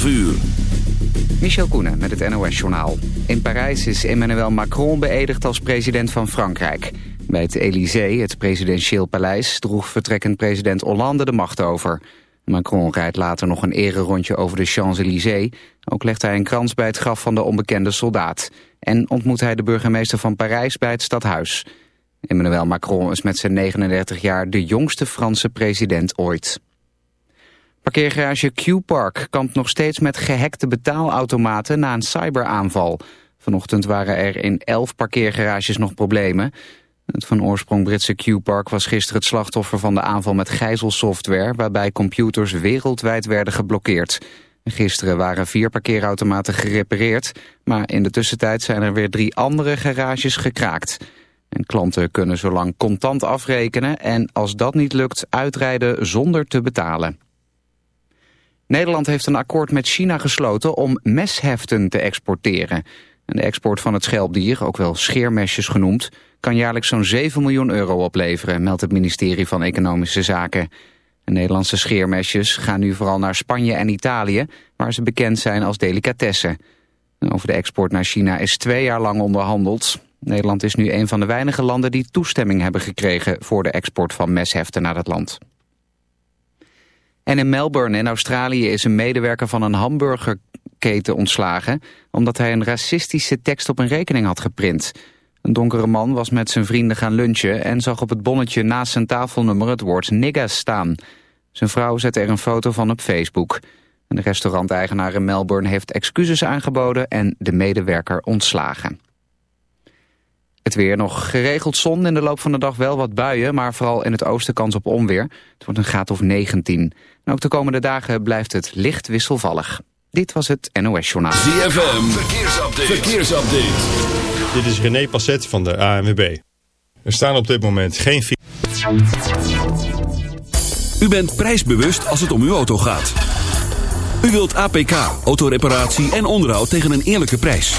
12 uur. Michel Koenen met het NOS-journaal. In Parijs is Emmanuel Macron beëdigd als president van Frankrijk. Bij het Élysée, het presidentieel paleis, droeg vertrekkend president Hollande de macht over. Macron rijdt later nog een ererondje over de Champs-Élysées. Ook legt hij een krans bij het graf van de onbekende soldaat. En ontmoet hij de burgemeester van Parijs bij het stadhuis. Emmanuel Macron is met zijn 39 jaar de jongste Franse president ooit. Parkeergarage Q-Park kampt nog steeds met gehackte betaalautomaten na een cyberaanval. Vanochtend waren er in 11 parkeergarages nog problemen. Het van oorsprong Britse Q-Park was gisteren het slachtoffer van de aanval met gijzelsoftware... waarbij computers wereldwijd werden geblokkeerd. Gisteren waren vier parkeerautomaten gerepareerd... maar in de tussentijd zijn er weer drie andere garages gekraakt... En klanten kunnen zolang contant afrekenen en als dat niet lukt uitrijden zonder te betalen. Nederland heeft een akkoord met China gesloten om mesheften te exporteren. de export van het schelpdier, ook wel scheermesjes genoemd, kan jaarlijks zo'n 7 miljoen euro opleveren, meldt het ministerie van Economische Zaken. De Nederlandse scheermesjes gaan nu vooral naar Spanje en Italië, waar ze bekend zijn als delicatessen. Over de export naar China is twee jaar lang onderhandeld. Nederland is nu een van de weinige landen die toestemming hebben gekregen voor de export van mesheften naar het land. En in Melbourne in Australië is een medewerker van een hamburgerketen ontslagen... omdat hij een racistische tekst op een rekening had geprint. Een donkere man was met zijn vrienden gaan lunchen... en zag op het bonnetje naast zijn tafelnummer het woord niggas staan. Zijn vrouw zette er een foto van op Facebook. De restauranteigenaar in Melbourne heeft excuses aangeboden... en de medewerker ontslagen. Het weer nog geregeld zon in de loop van de dag wel wat buien... maar vooral in het oosten kans op onweer. Het wordt een graad of 19. En ook de komende dagen blijft het licht wisselvallig. Dit was het NOS Journaal. ZFM, verkeersupdate. verkeersupdate. Dit is René Passet van de ANWB. Er staan op dit moment geen... U bent prijsbewust als het om uw auto gaat. U wilt APK, autoreparatie en onderhoud tegen een eerlijke prijs.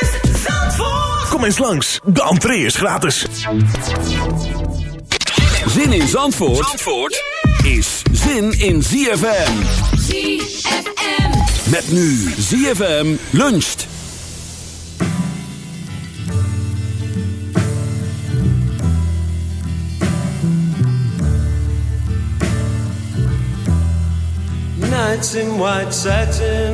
Kom eens langs, de entree is gratis. Zin in Zandvoort, Zandvoort is zin in ZFM. ZFM. Met nu ZFM luncht. Nights in white satin,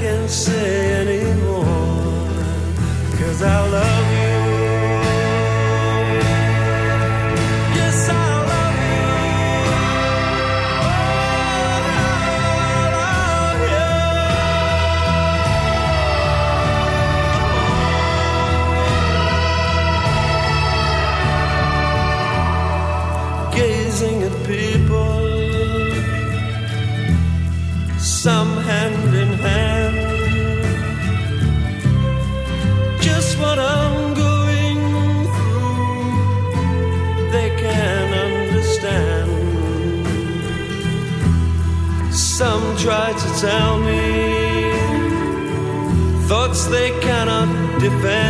I can't say anymore, cause I love try to tell me thoughts they cannot defend.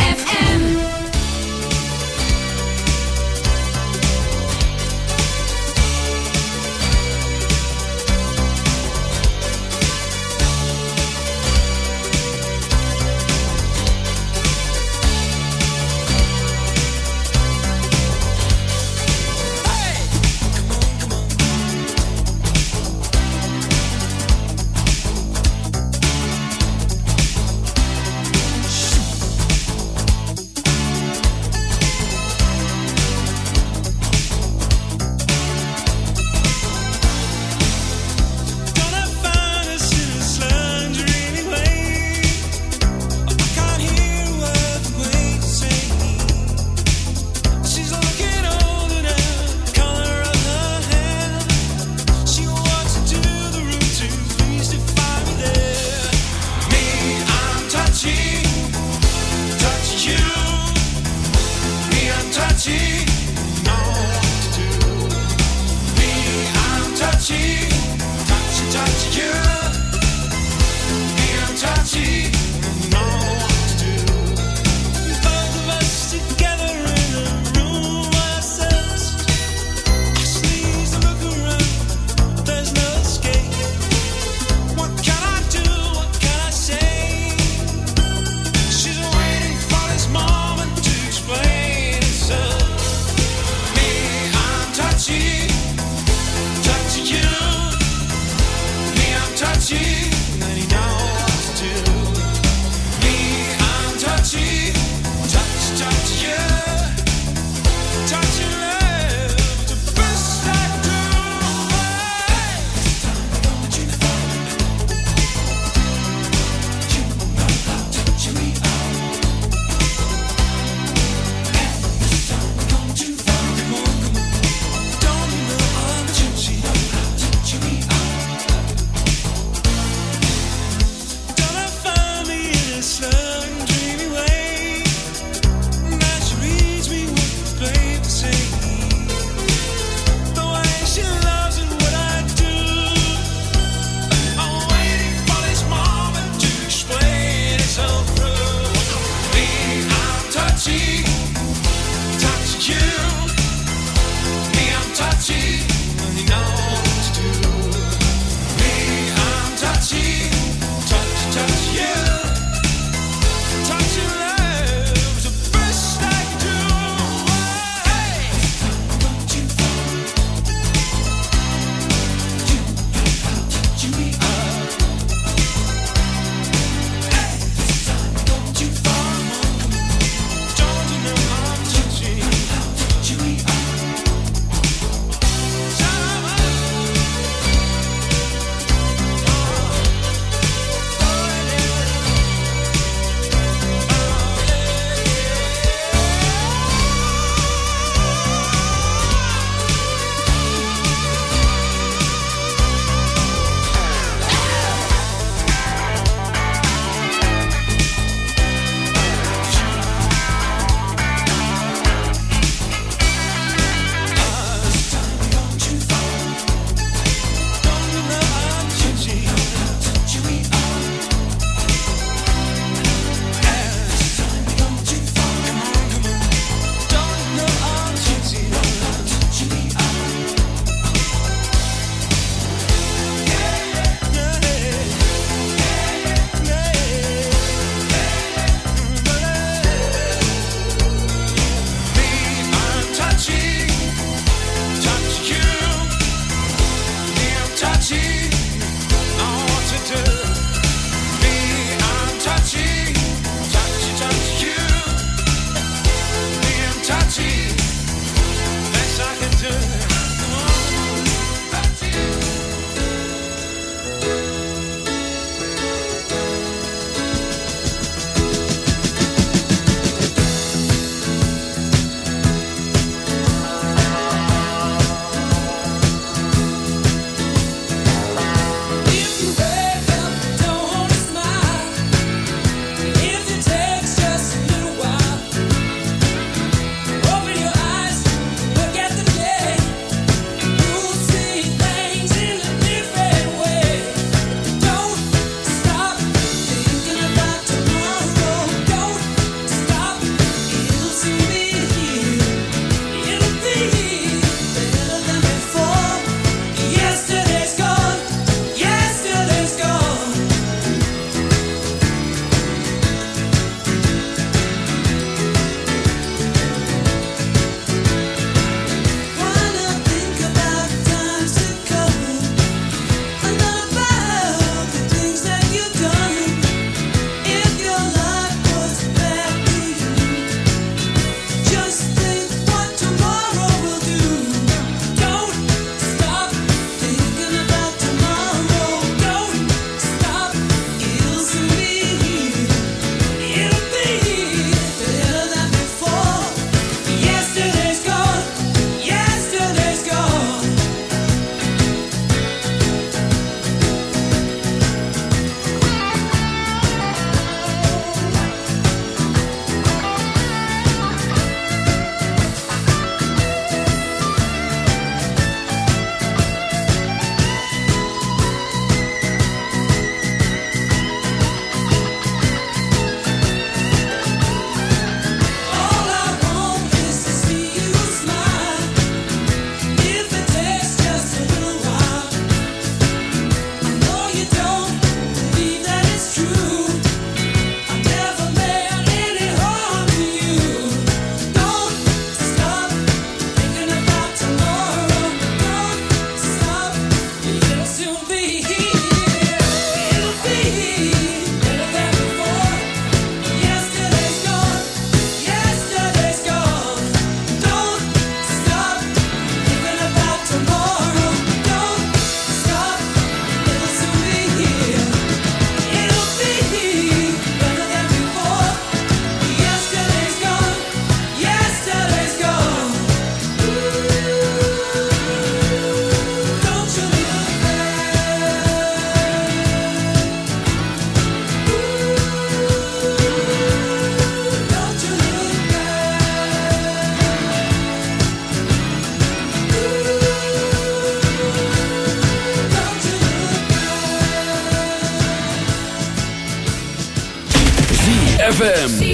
ZFM.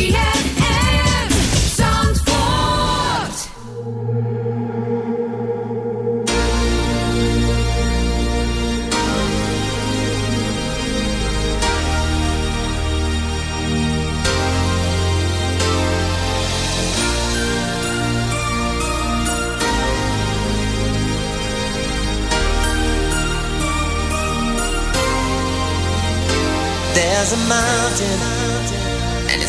There's a mountain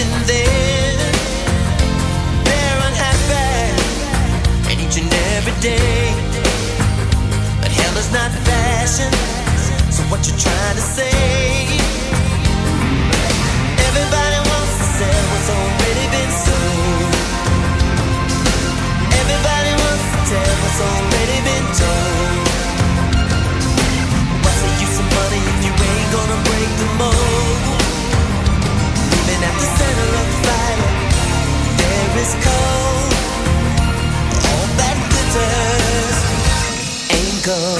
living there. And each and every day. But hell is not fashion. So what you trying to say? Everybody wants to sell what's already been sold. Everybody wants to tell what's already been told. go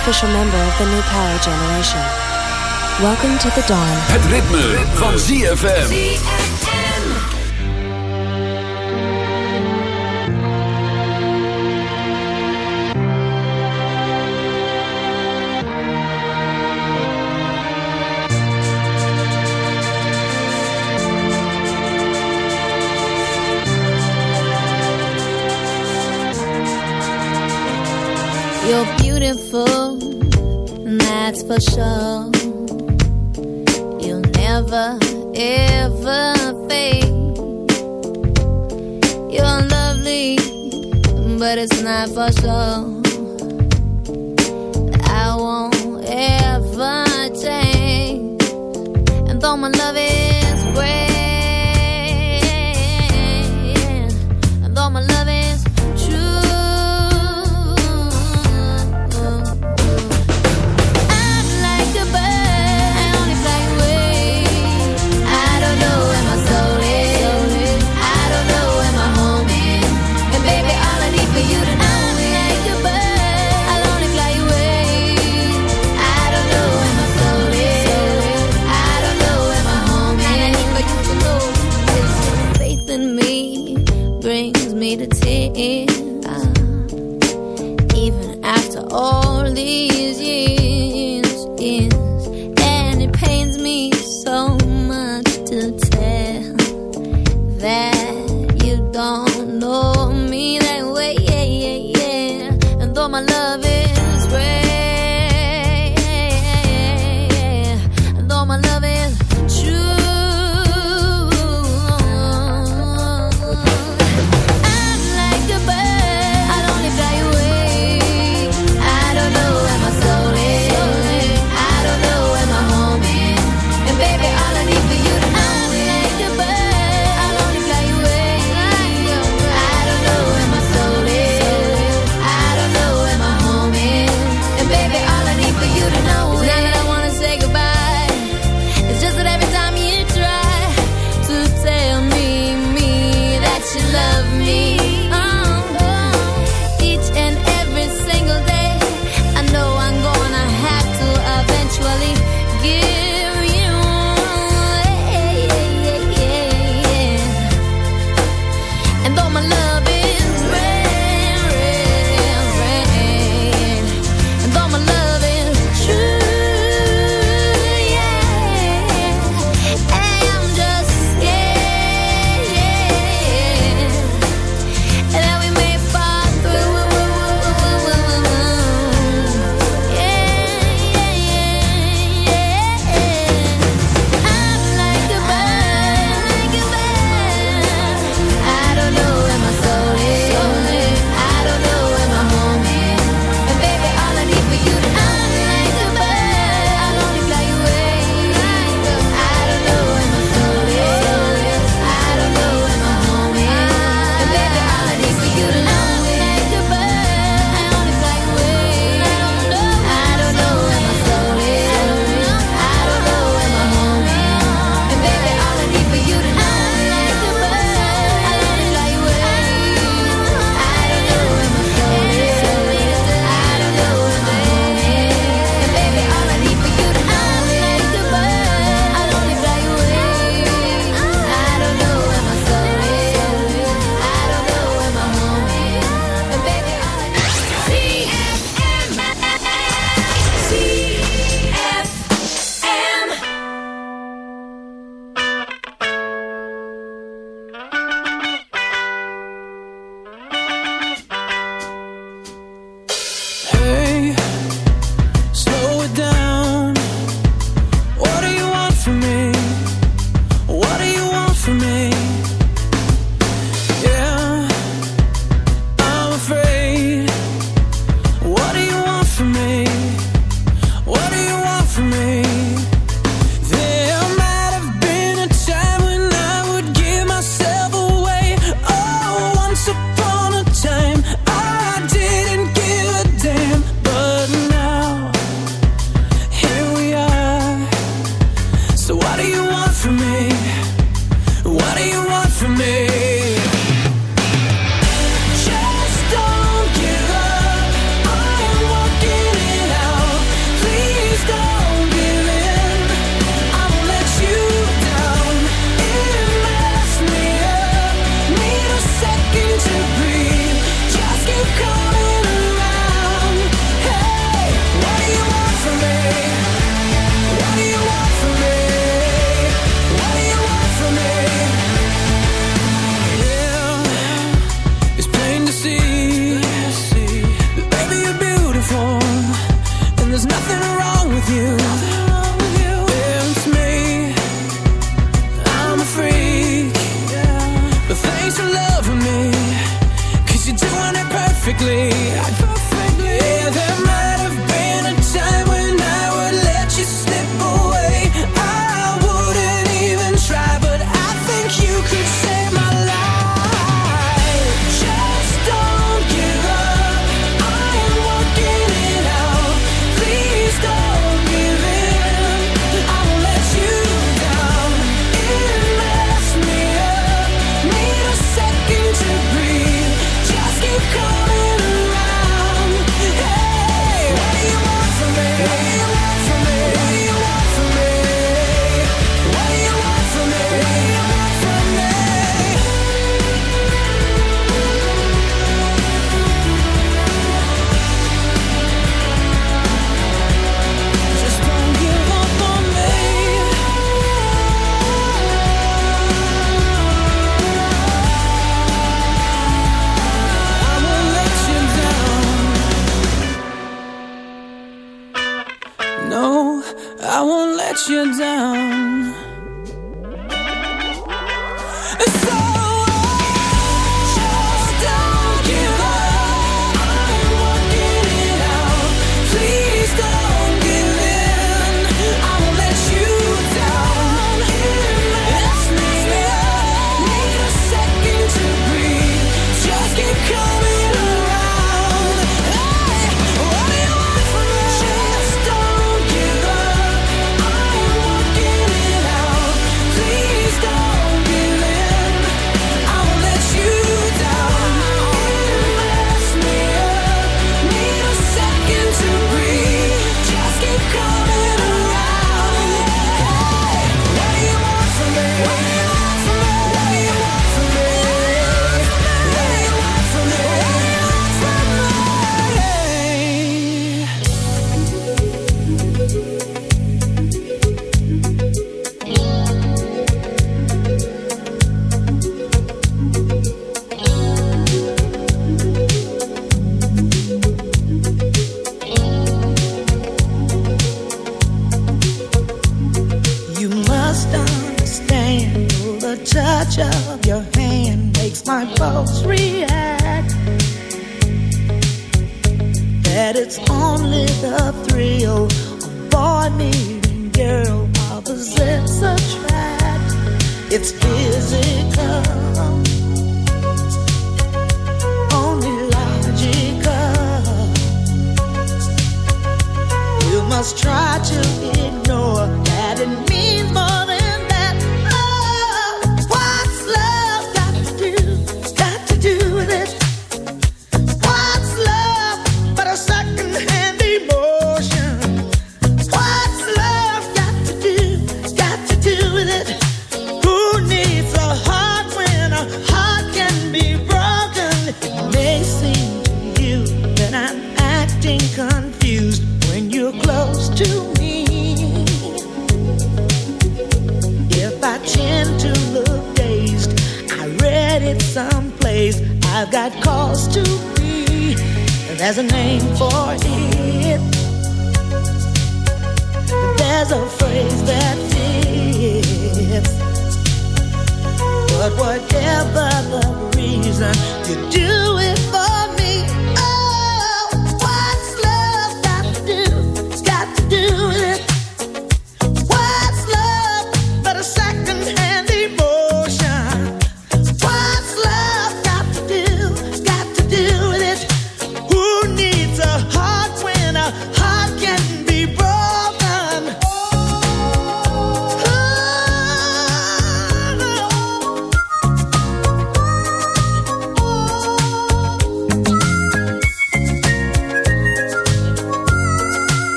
official member of the New Power Generation. Welcome to the dawn. Het ritme, van ZFM. ZFM for sure. You'll never, ever fade. You're lovely, but it's not for sure.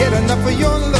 Get enough of your love.